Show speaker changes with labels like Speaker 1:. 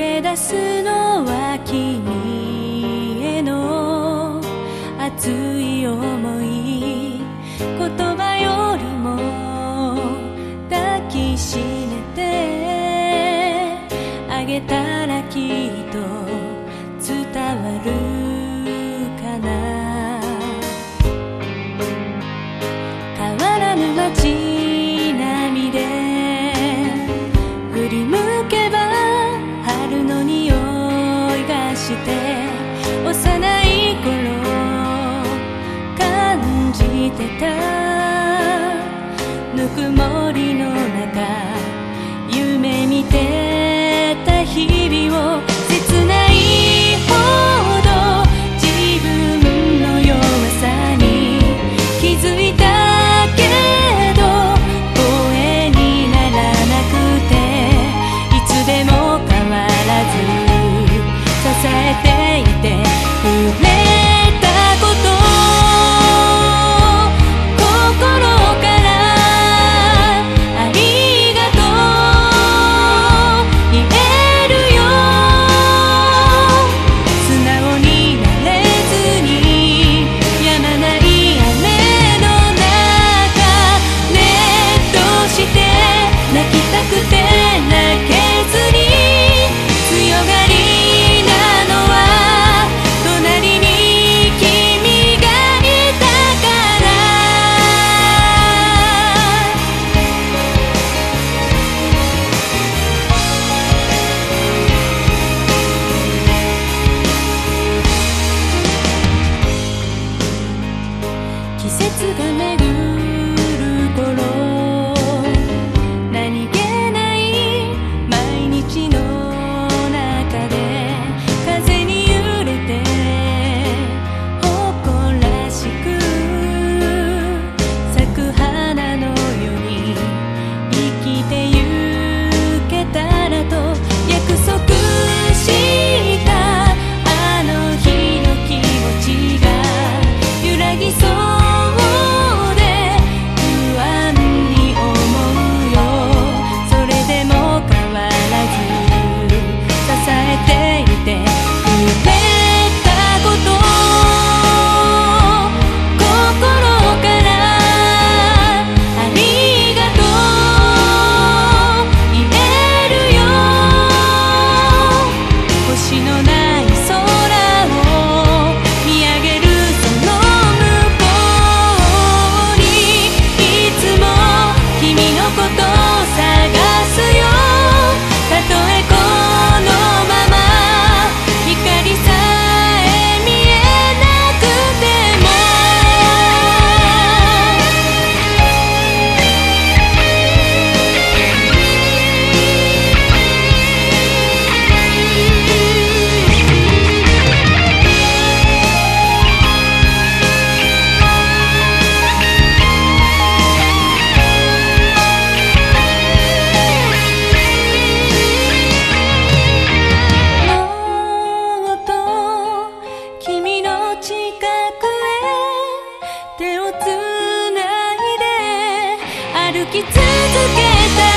Speaker 1: れ出すのは君への熱い思い。言葉よりも抱きしめてあげたらきっとてたぬくもりの中夢見てた日々を切ないほど自分の弱さに気づいたけど声にならなくていつでも変わらず支えていてくれ歩き続けた